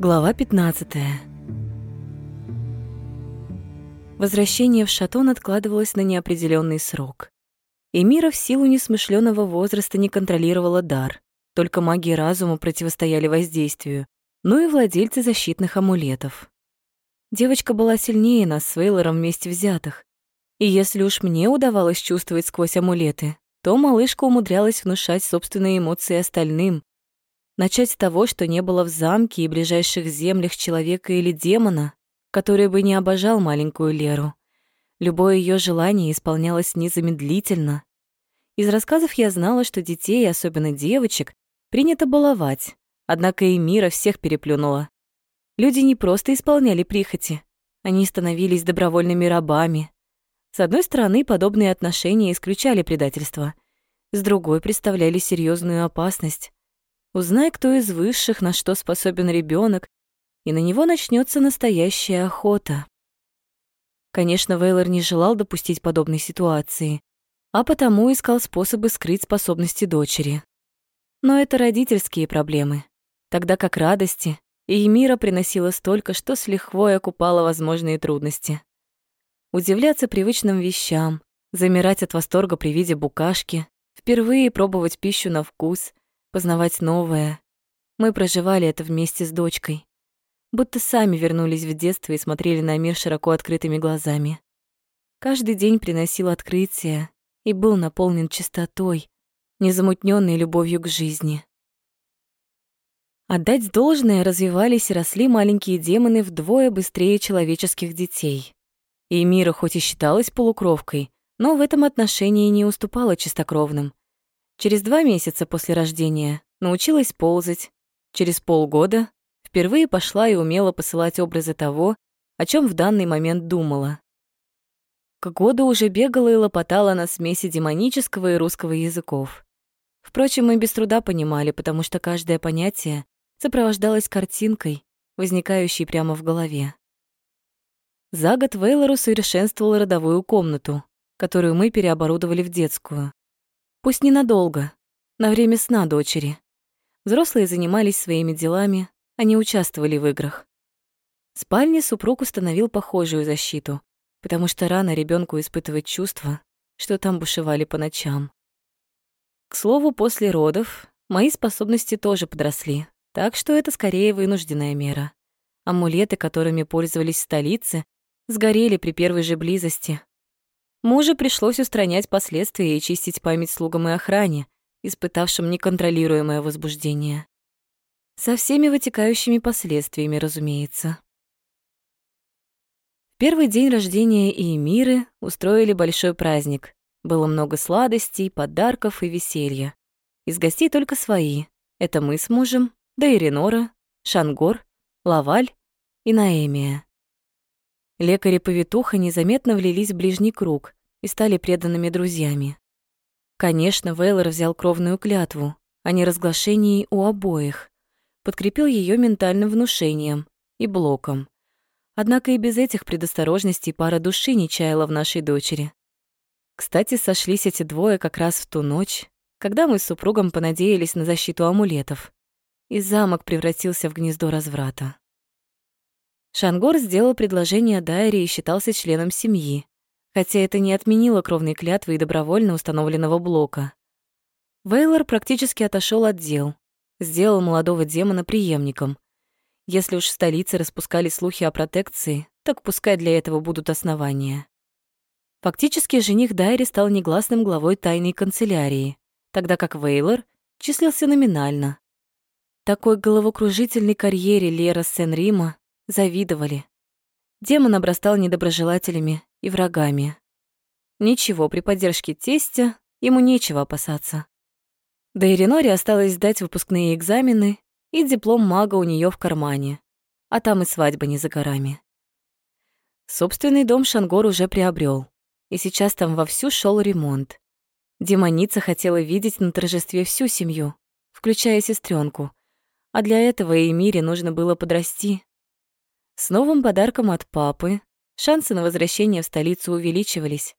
Глава 15. Возвращение в Шатон откладывалось на неопределенный срок. Эмира в силу несмышленого возраста не контролировала дар. Только маги разума противостояли воздействию, ну и владельцы защитных амулетов. Девочка была сильнее нас с Вейлором вместе взятых. И если уж мне удавалось чувствовать сквозь амулеты, то малышка умудрялась внушать собственные эмоции остальным, Начать с того, что не было в замке и ближайших землях человека или демона, который бы не обожал маленькую Леру. Любое ее желание исполнялось незамедлительно. Из рассказов я знала, что детей, особенно девочек, принято баловать, однако и мира всех переплюнула. Люди не просто исполняли прихоти, они становились добровольными рабами. С одной стороны, подобные отношения исключали предательство, с другой представляли серьезную опасность. Узнай, кто из высших, на что способен ребенок, и на него начнется настоящая охота. Конечно, Вейлор не желал допустить подобной ситуации, а потому искал способы скрыть способности дочери. Но это родительские проблемы, тогда как радости и мира приносила столько, что с лихвой окупала возможные трудности. Удивляться привычным вещам, замирать от восторга при виде букашки, впервые пробовать пищу на вкус, познавать новое. Мы проживали это вместе с дочкой. Будто сами вернулись в детство и смотрели на мир широко открытыми глазами. Каждый день приносил открытия и был наполнен чистотой, незамутненной любовью к жизни. Отдать должное развивались и росли маленькие демоны вдвое быстрее человеческих детей. И Мира хоть и считалась полукровкой, но в этом отношении не уступала чистокровным. Через два месяца после рождения научилась ползать. Через полгода впервые пошла и умела посылать образы того, о чем в данный момент думала. К году уже бегала и лопотала на смеси демонического и русского языков. Впрочем, мы без труда понимали, потому что каждое понятие сопровождалось картинкой, возникающей прямо в голове. За год Вейлор усовершенствовал родовую комнату, которую мы переоборудовали в детскую. Пусть ненадолго, на время сна дочери. Взрослые занимались своими делами, они участвовали в играх. В спальне супруг установил похожую защиту, потому что рано ребенку испытывать чувства, что там бушевали по ночам. К слову, после родов мои способности тоже подросли, так что это скорее вынужденная мера. Амулеты, которыми пользовались в столице, сгорели при первой же близости, Мужу пришлось устранять последствия и чистить память слугам и охране, испытавшим неконтролируемое возбуждение. Со всеми вытекающими последствиями, разумеется. Первый день рождения Иемиры устроили большой праздник. Было много сладостей, подарков и веселья. Из гостей только свои. Это мы с мужем, да и Ренора, Шангор, Лаваль и Наэмия. Лекари-повитуха незаметно влились в ближний круг и стали преданными друзьями. Конечно, Вейлор взял кровную клятву о неразглашении у обоих, подкрепил ее ментальным внушением и блоком. Однако и без этих предосторожностей пара души не чаяла в нашей дочери. Кстати, сошлись эти двое как раз в ту ночь, когда мы с супругом понадеялись на защиту амулетов, и замок превратился в гнездо разврата. Шангор сделал предложение Дайре и считался членом семьи, хотя это не отменило кровной клятвы и добровольно установленного блока. Вейлор практически отошел от дел, сделал молодого демона преемником. Если уж в столице распускали слухи о протекции, так пускай для этого будут основания. Фактически жених Дайри стал негласным главой тайной канцелярии, тогда как Вейлор числился номинально. Такой головокружительной карьере Лера Сен-Рима завидовали. Демон обрастал недоброжелателями и врагами. Ничего, при поддержке тестя ему нечего опасаться. Да и Реноре осталось сдать выпускные экзамены, и диплом мага у нее в кармане, а там и свадьба не за горами. Собственный дом Шангор уже приобрел, и сейчас там вовсю шел ремонт. Демоница хотела видеть на торжестве всю семью, включая сестренку, а для этого Эмире нужно было подрасти, с новым подарком от папы шансы на возвращение в столицу увеличивались.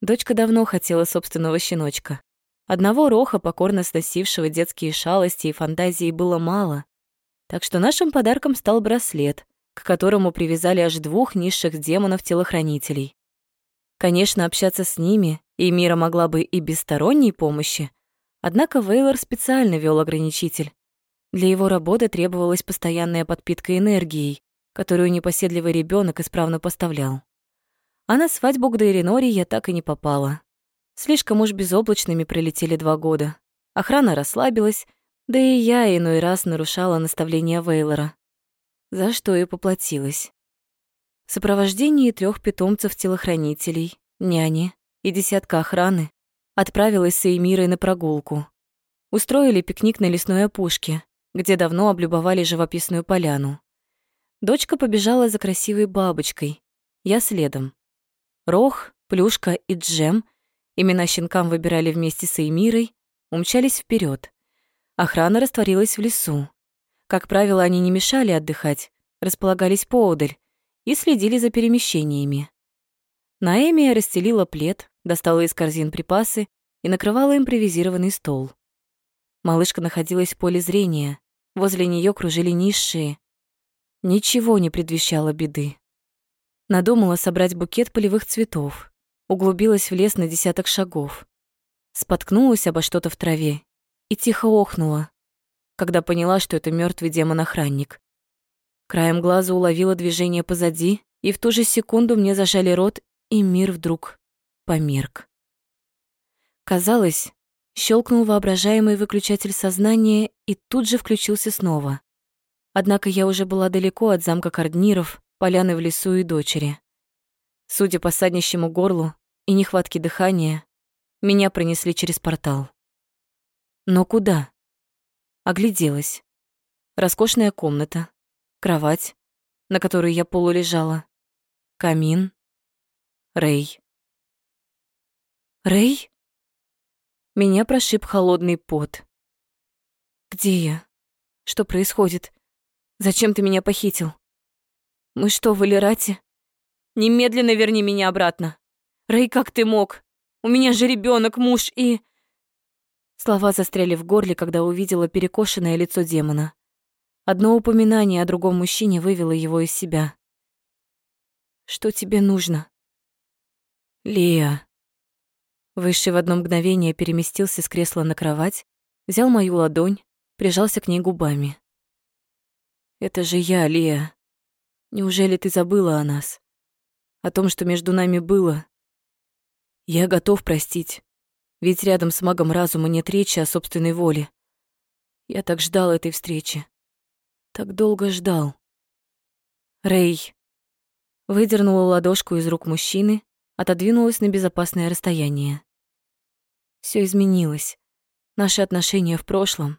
Дочка давно хотела собственного щеночка. Одного роха, покорно сносившего детские шалости и фантазии, было мало. Так что нашим подарком стал браслет, к которому привязали аж двух низших демонов-телохранителей. Конечно, общаться с ними и Мира могла бы и без сторонней помощи, однако Вейлор специально вел ограничитель. Для его работы требовалась постоянная подпитка энергией, которую непоседливый ребенок исправно поставлял. А на свадьбу к Дейринори я так и не попала. Слишком уж безоблачными пролетели два года. Охрана расслабилась, да и я иной раз нарушала наставления Вейлора, за что и поплатилась. В сопровождении трех питомцев-телохранителей, няни и десятка охраны отправилась с Эймирой на прогулку. Устроили пикник на лесной опушке, где давно облюбовали живописную поляну. Дочка побежала за красивой бабочкой, я следом. Рох, Плюшка и Джем, имена щенкам выбирали вместе с Эймирой, умчались вперед. Охрана растворилась в лесу. Как правило, они не мешали отдыхать, располагались поодаль и следили за перемещениями. Наэмия расстелила плед, достала из корзин припасы и накрывала импровизированный стол. Малышка находилась в поле зрения, возле нее кружили низшие. Ничего не предвещало беды. Надумала собрать букет полевых цветов, углубилась в лес на десяток шагов. Споткнулась обо что-то в траве и тихо охнула, когда поняла, что это мертвый демон-охранник. Краем глаза уловила движение позади, и в ту же секунду мне зажали рот, и мир вдруг померк. Казалось, щелкнул воображаемый выключатель сознания и тут же включился снова. Однако я уже была далеко от замка Кардниров, поляны в лесу и дочери. Судя по саднищему горлу и нехватке дыхания, меня пронесли через портал. Но куда? Огляделась. Роскошная комната, кровать, на которой я полулежала, камин, Рэй. Рэй? Меня прошиб холодный пот. Где я? Что происходит? Зачем ты меня похитил? Мы что, в Элирате? Немедленно верни меня обратно. Рэй, как ты мог? У меня же ребенок, муж и... Слова застряли в горле, когда увидела перекошенное лицо демона. Одно упоминание о другом мужчине вывело его из себя. «Что тебе нужно?» «Лия». Высший в одно мгновение переместился с кресла на кровать, взял мою ладонь, прижался к ней губами. «Это же я, Лия. Неужели ты забыла о нас? О том, что между нами было? Я готов простить. Ведь рядом с магом разума нет речи о собственной воле. Я так ждал этой встречи. Так долго ждал. Рэй. Выдернула ладошку из рук мужчины, отодвинулась на безопасное расстояние. Все изменилось. Наши отношения в прошлом.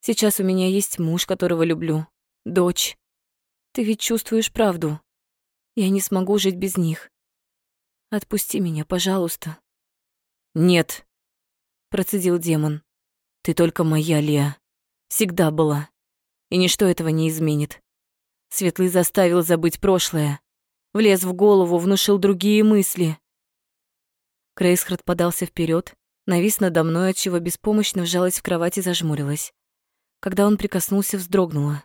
Сейчас у меня есть муж, которого люблю, дочь. Ты ведь чувствуешь правду. Я не смогу жить без них. Отпусти меня, пожалуйста. «Нет», — процедил демон. «Ты только моя, Леа. Всегда была. И ничто этого не изменит. Светлый заставил забыть прошлое. Влез в голову, внушил другие мысли». Крейсхард подался вперед, навис надо мной, отчего беспомощно вжалась в кровать и зажмурилась. Когда он прикоснулся, вздрогнула.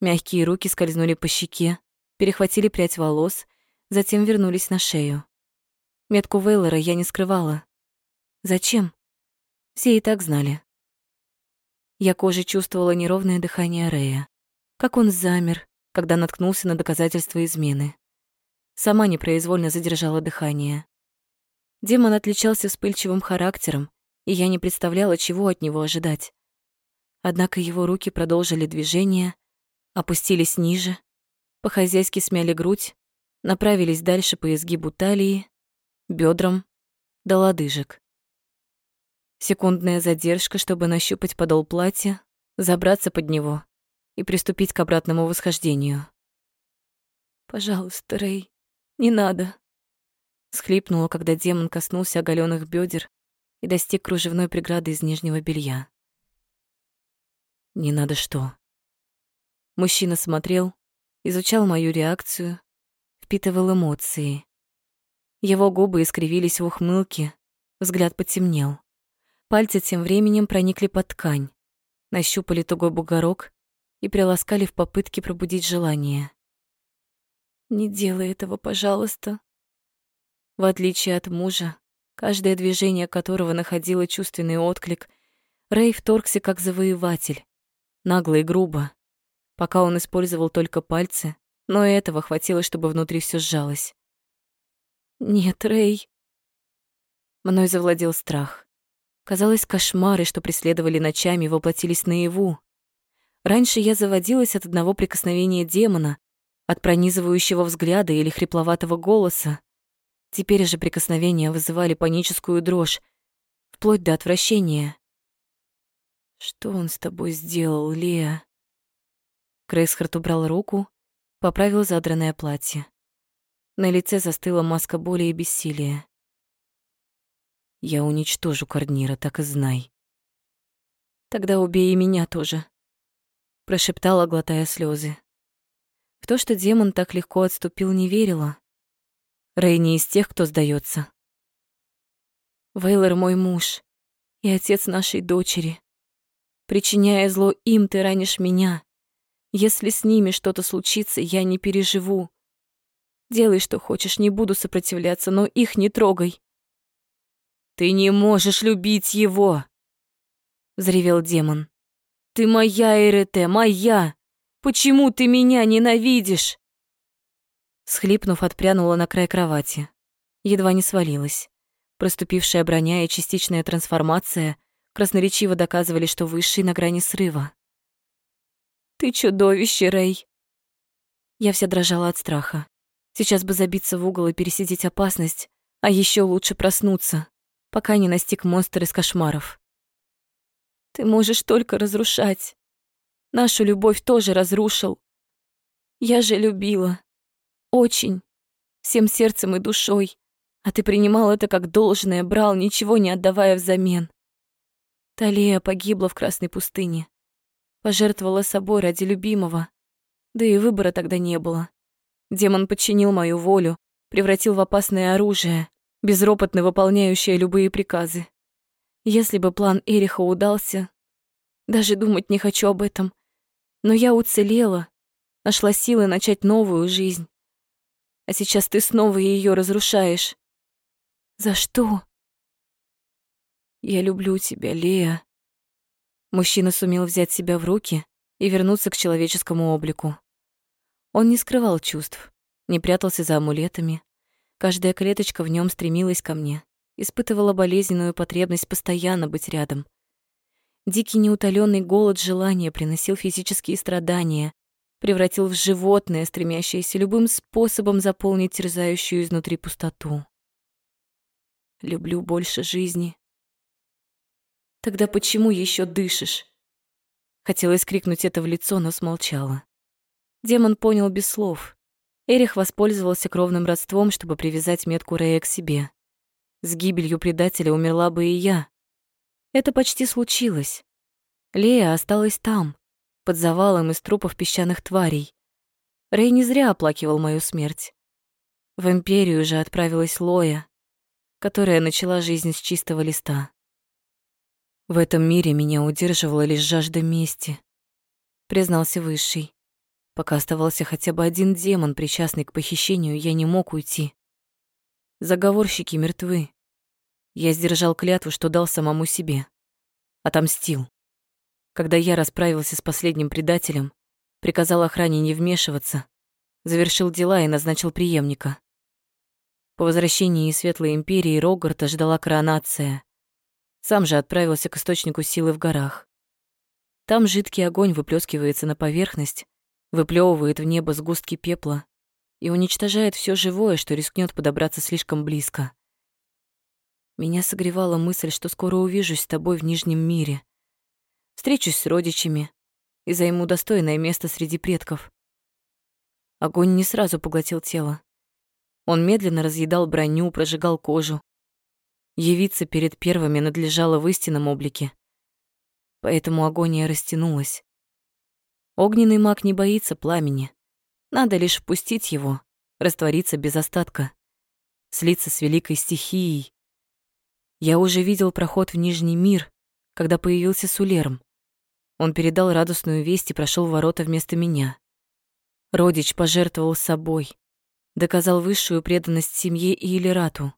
Мягкие руки скользнули по щеке, перехватили прядь волос, затем вернулись на шею. Метку Вейлора я не скрывала, Зачем? Все и так знали. Я кожей чувствовала неровное дыхание Рея, как он замер, когда наткнулся на доказательства измены. Сама непроизвольно задержала дыхание. Демон отличался вспыльчивым характером, и я не представляла, чего от него ожидать. Однако его руки продолжили движение, опустились ниже, по-хозяйски смяли грудь, направились дальше по изгибу талии, бедрам до лодыжек. Секундная задержка, чтобы нащупать подол платья, забраться под него и приступить к обратному восхождению. «Пожалуйста, Рэй, не надо», — схлипнула, когда демон коснулся оголенных бедер и достиг кружевной преграды из нижнего белья. «Не надо что?» Мужчина смотрел, изучал мою реакцию, впитывал эмоции. Его губы искривились в ухмылке, взгляд потемнел. Пальцы тем временем проникли под ткань, нащупали тугой бугорок и приласкали в попытке пробудить желание. «Не делай этого, пожалуйста». В отличие от мужа, каждое движение которого находило чувственный отклик, Рэй вторгся как завоеватель, нагло и грубо. Пока он использовал только пальцы, но этого хватило, чтобы внутри все сжалось. «Нет, Рэй». Мной завладел страх. Казалось, кошмары, что преследовали ночами, воплотились наяву. Раньше я заводилась от одного прикосновения демона, от пронизывающего взгляда или хрипловатого голоса. Теперь же прикосновения вызывали паническую дрожь, вплоть до отвращения. «Что он с тобой сделал, Леа?» Крейсхард убрал руку, поправил задранное платье. На лице застыла маска боли и бессилия. «Я уничтожу Корнира, так и знай». «Тогда убей и меня тоже», — прошептала, глотая слезы. В то, что демон так легко отступил, не верила. Рэй не из тех, кто сдается. Вейлор мой муж и отец нашей дочери. Причиняя зло им, ты ранишь меня. Если с ними что-то случится, я не переживу. Делай, что хочешь, не буду сопротивляться, но их не трогай. Ты не можешь любить его, взревел демон. Ты моя, Эрете, моя. Почему ты меня ненавидишь? Схлипнув, отпрянула на край кровати. Едва не свалилась. Проступившая броня и частичная трансформация красноречиво доказывали, что высший на грани срыва. «Ты чудовище, Рэй!» Я вся дрожала от страха. Сейчас бы забиться в угол и пересидеть опасность, а еще лучше проснуться, пока не настиг монстр из кошмаров. Ты можешь только разрушать. Нашу любовь тоже разрушил. Я же любила. Очень. Всем сердцем и душой. А ты принимал это как должное, брал, ничего не отдавая взамен. Талия погибла в Красной пустыне. Пожертвовала собой ради любимого. Да и выбора тогда не было. Демон подчинил мою волю, превратил в опасное оружие, безропотно выполняющее любые приказы. Если бы план Эриха удался, даже думать не хочу об этом. Но я уцелела, нашла силы начать новую жизнь. А сейчас ты снова ее разрушаешь. За что? Я люблю тебя, Лея. Мужчина сумел взять себя в руки и вернуться к человеческому облику. Он не скрывал чувств, не прятался за амулетами. Каждая клеточка в нем стремилась ко мне, испытывала болезненную потребность постоянно быть рядом. Дикий неутоленный голод желания приносил физические страдания, превратил в животное, стремящееся любым способом заполнить терзающую изнутри пустоту. Люблю больше жизни. Тогда почему еще дышишь? Хотелось крикнуть это в лицо, но смолчала. Демон понял без слов. Эрих воспользовался кровным родством, чтобы привязать метку Рея к себе. С гибелью предателя умерла бы и я. Это почти случилось. Лея осталась там, под завалом из трупов песчаных тварей. Рэй не зря оплакивал мою смерть. В Империю же отправилась Лоя, которая начала жизнь с чистого листа. В этом мире меня удерживала лишь жажда мести, признался Высший. Пока оставался хотя бы один демон, причастный к похищению, я не мог уйти. Заговорщики мертвы. Я сдержал клятву, что дал самому себе. Отомстил. Когда я расправился с последним предателем, приказал охране не вмешиваться, завершил дела и назначил преемника. По возвращении из Светлой Империи Рогарта ждала коронация. Сам же отправился к источнику силы в горах. Там жидкий огонь выплескивается на поверхность, выплевывает в небо сгустки пепла и уничтожает все живое, что рискнет подобраться слишком близко. Меня согревала мысль, что скоро увижусь с тобой в Нижнем мире. Встречусь с родичами и займу достойное место среди предков. Огонь не сразу поглотил тело. Он медленно разъедал броню, прожигал кожу. Явиться перед первыми надлежало в истинном облике. Поэтому агония растянулась. Огненный маг не боится пламени. Надо лишь впустить его, раствориться без остатка, слиться с великой стихией. Я уже видел проход в Нижний мир, когда появился Сулерм. Он передал радостную весть и прошел ворота вместо меня. Родич пожертвовал собой, доказал высшую преданность семье и Элирату.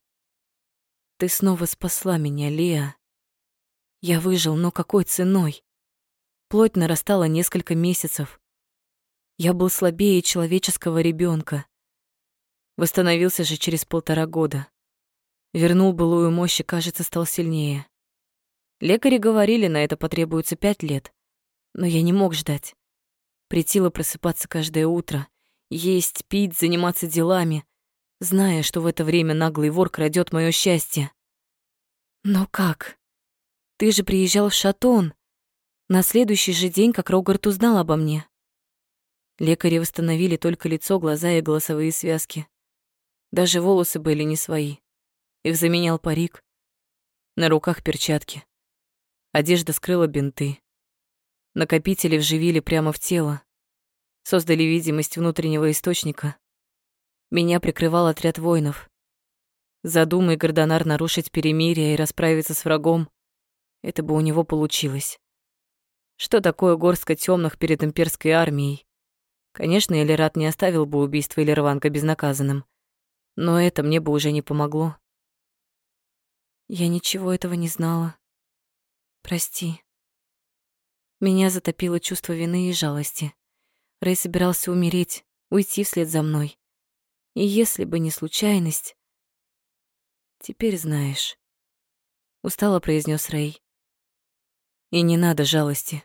Ты снова спасла меня, Леа. Я выжил, но какой ценой? Плоть нарастала несколько месяцев. Я был слабее человеческого ребенка. Восстановился же через полтора года. Вернул былую мощь и, кажется, стал сильнее. Лекари говорили, на это потребуется пять лет. Но я не мог ждать. Притило просыпаться каждое утро, есть, пить, заниматься делами, зная, что в это время наглый вор крадет мое счастье. Но как? Ты же приезжал в Шатон. На следующий же день, как Рогард узнал обо мне. Лекари восстановили только лицо, глаза и голосовые связки. Даже волосы были не свои. Их заменял парик. На руках перчатки. Одежда скрыла бинты. Накопители вживили прямо в тело. Создали видимость внутреннего источника. Меня прикрывал отряд воинов. Задумай Гордонар нарушить перемирие и расправиться с врагом, это бы у него получилось. Что такое горстка тёмных перед имперской армией? Конечно, Элират не оставил бы убийство Элирванка безнаказанным. Но это мне бы уже не помогло. Я ничего этого не знала. Прости. Меня затопило чувство вины и жалости. Рэй собирался умереть, уйти вслед за мной. И если бы не случайность... Теперь знаешь. Устало произнес Рэй. И не надо жалости.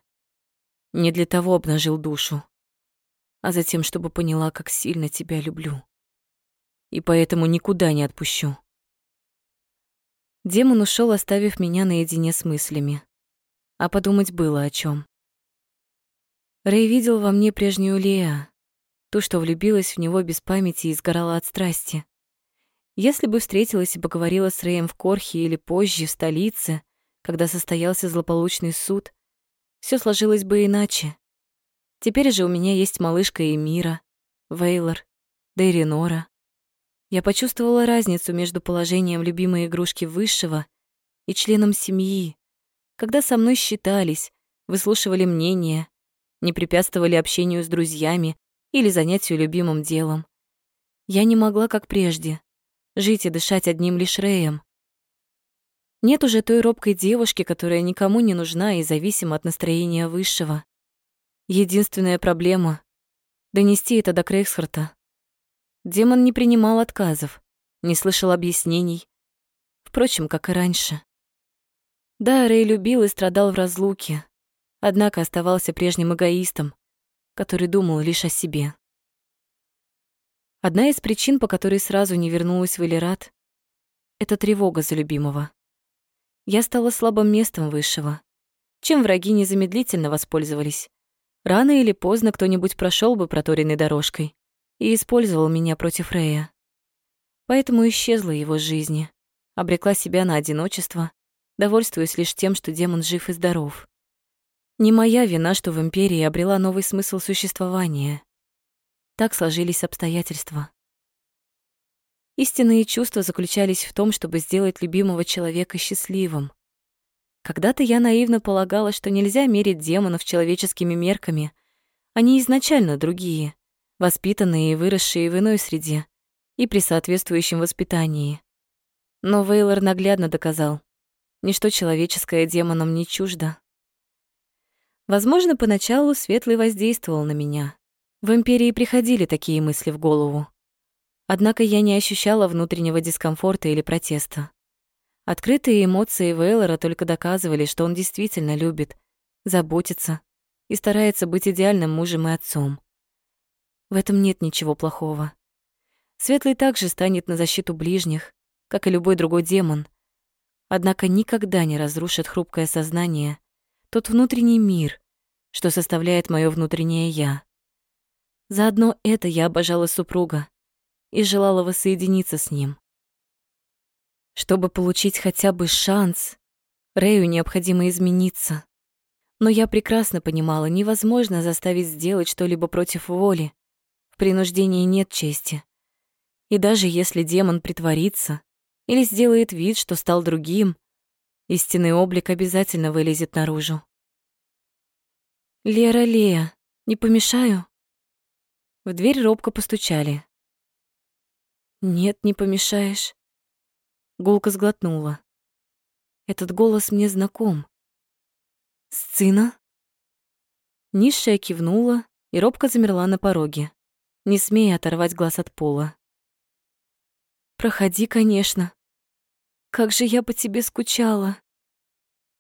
Не для того обнажил душу, а затем, чтобы поняла, как сильно тебя люблю. И поэтому никуда не отпущу. Демон ушел, оставив меня наедине с мыслями. А подумать было о чем. Рэй видел во мне прежнюю Леа, ту, что влюбилась в него без памяти и сгорала от страсти. Если бы встретилась и поговорила с Рэем в Корхе или позже в столице, когда состоялся злополучный суд, все сложилось бы иначе. Теперь же у меня есть малышка Эмира, Вейлор, Дейринора. Я почувствовала разницу между положением любимой игрушки высшего и членом семьи, когда со мной считались, выслушивали мнения, не препятствовали общению с друзьями или занятию любимым делом. Я не могла, как прежде, жить и дышать одним лишь Рэем. Нет уже той робкой девушки, которая никому не нужна и зависима от настроения высшего. Единственная проблема — донести это до Крейгсхарта. Демон не принимал отказов, не слышал объяснений. Впрочем, как и раньше. Да, Рэй любил и страдал в разлуке, однако оставался прежним эгоистом, который думал лишь о себе. Одна из причин, по которой сразу не вернулась в Элират, это тревога за любимого. Я стала слабым местом высшего, чем враги незамедлительно воспользовались. Рано или поздно кто-нибудь прошел бы проторенной дорожкой и использовал меня против Рея. Поэтому исчезла его жизни, обрекла себя на одиночество, довольствуясь лишь тем, что демон жив и здоров. Не моя вина, что в Империи обрела новый смысл существования. Так сложились обстоятельства. Истинные чувства заключались в том, чтобы сделать любимого человека счастливым. Когда-то я наивно полагала, что нельзя мерить демонов человеческими мерками. Они изначально другие, воспитанные и выросшие в иной среде и при соответствующем воспитании. Но Вейлор наглядно доказал, ничто человеческое демонам не чуждо. Возможно, поначалу Светлый воздействовал на меня. В Империи приходили такие мысли в голову. Однако я не ощущала внутреннего дискомфорта или протеста. Открытые эмоции Вейлора только доказывали, что он действительно любит, заботится и старается быть идеальным мужем и отцом. В этом нет ничего плохого. Светлый также станет на защиту ближних, как и любой другой демон. Однако никогда не разрушит хрупкое сознание, тот внутренний мир, что составляет моё внутреннее «я». Заодно это я обожала супруга и желала воссоединиться с ним. Чтобы получить хотя бы шанс, Рэю необходимо измениться. Но я прекрасно понимала, невозможно заставить сделать что-либо против воли. Принуждении нет чести. И даже если демон притворится или сделает вид, что стал другим, истинный облик обязательно вылезет наружу. «Лера, Лея, не помешаю?» В дверь робко постучали. «Нет, не помешаешь». Гулка сглотнула. Этот голос мне знаком. «Сцена?» Низшая кивнула и робко замерла на пороге, не смея оторвать глаз от пола. «Проходи, конечно. Как же я по тебе скучала!»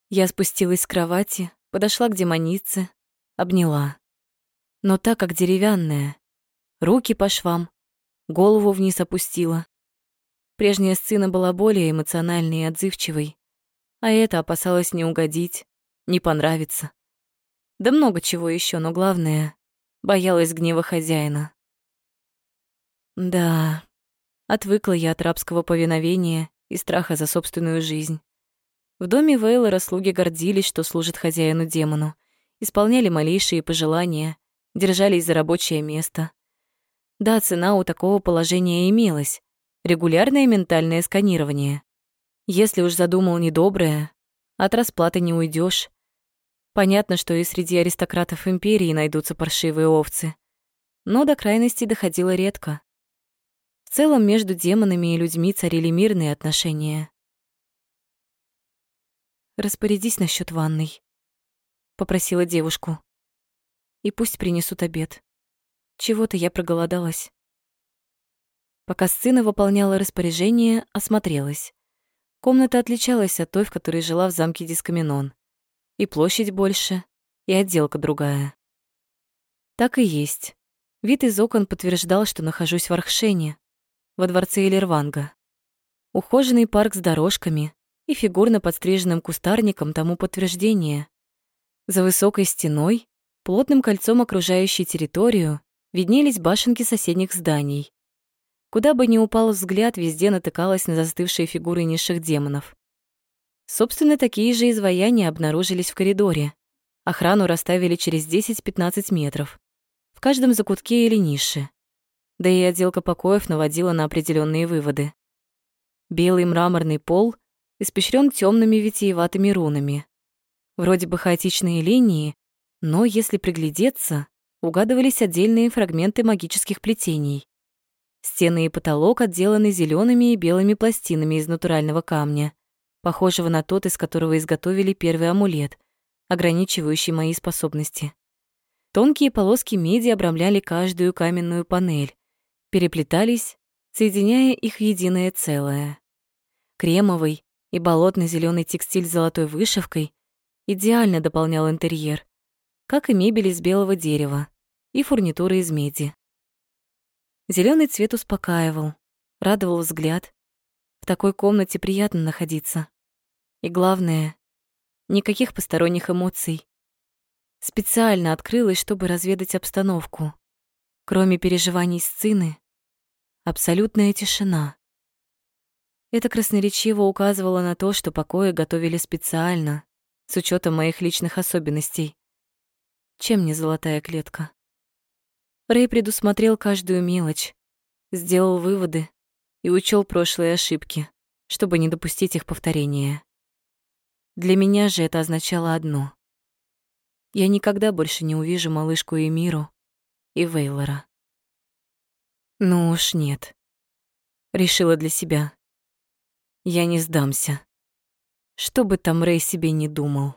Я спустилась с кровати, подошла к демонице, обняла. Но так как деревянная, руки по швам, голову вниз опустила. Прежняя сцена была более эмоциональной и отзывчивой, а эта опасалась не угодить, не понравиться. Да много чего еще, но главное, боялась гнева хозяина. Да, отвыкла я от рабского повиновения и страха за собственную жизнь. В доме Вейлора слуги гордились, что служат хозяину-демону, исполняли малейшие пожелания, держались за рабочее место. Да, цена у такого положения имелась — регулярное ментальное сканирование. Если уж задумал недоброе, от расплаты не уйдешь. Понятно, что и среди аристократов империи найдутся паршивые овцы, но до крайности доходило редко. В целом между демонами и людьми царили мирные отношения. «Распорядись насчет ванной», — попросила девушку. «И пусть принесут обед. Чего-то я проголодалась». Пока сцена выполняла распоряжение, осмотрелась. Комната отличалась от той, в которой жила в замке Дискаминон. И площадь больше, и отделка другая. Так и есть. Вид из окон подтверждал, что нахожусь в Архшене, во дворце Элерванга. Ухоженный парк с дорожками, и фигурно подстриженным кустарником тому подтверждение. За высокой стеной, плотным кольцом окружающей территорию, виднелись башенки соседних зданий. Куда бы ни упал взгляд, везде натыкалась на застывшие фигуры низших демонов. Собственно, такие же изваяния обнаружились в коридоре. Охрану расставили через 10-15 метров. В каждом закутке или нише. Да и отделка покоев наводила на определенные выводы. Белый мраморный пол — испещрен темными витиеватыми рунами. Вроде бы хаотичные линии, но если приглядеться, угадывались отдельные фрагменты магических плетений. Стены и потолок отделаны зелеными и белыми пластинами из натурального камня, похожего на тот, из которого изготовили первый амулет, ограничивающий мои способности. Тонкие полоски меди обрамляли каждую каменную панель, переплетались, соединяя их в единое целое. Кремовый, и болотно зеленый текстиль с золотой вышивкой идеально дополнял интерьер, как и мебель из белого дерева и фурнитура из меди. Зеленый цвет успокаивал, радовал взгляд. В такой комнате приятно находиться. И главное, никаких посторонних эмоций. Специально открылась, чтобы разведать обстановку. Кроме переживаний сцены, абсолютная тишина. Это красноречиво указывало на то, что покои готовили специально, с учетом моих личных особенностей. Чем не золотая клетка? Рэй предусмотрел каждую мелочь, сделал выводы и учел прошлые ошибки, чтобы не допустить их повторения. Для меня же это означало одно. Я никогда больше не увижу малышку Эмиру и Вейлора. Ну уж нет. Решила для себя. Я не сдамся. Что бы там Рэй себе не думал.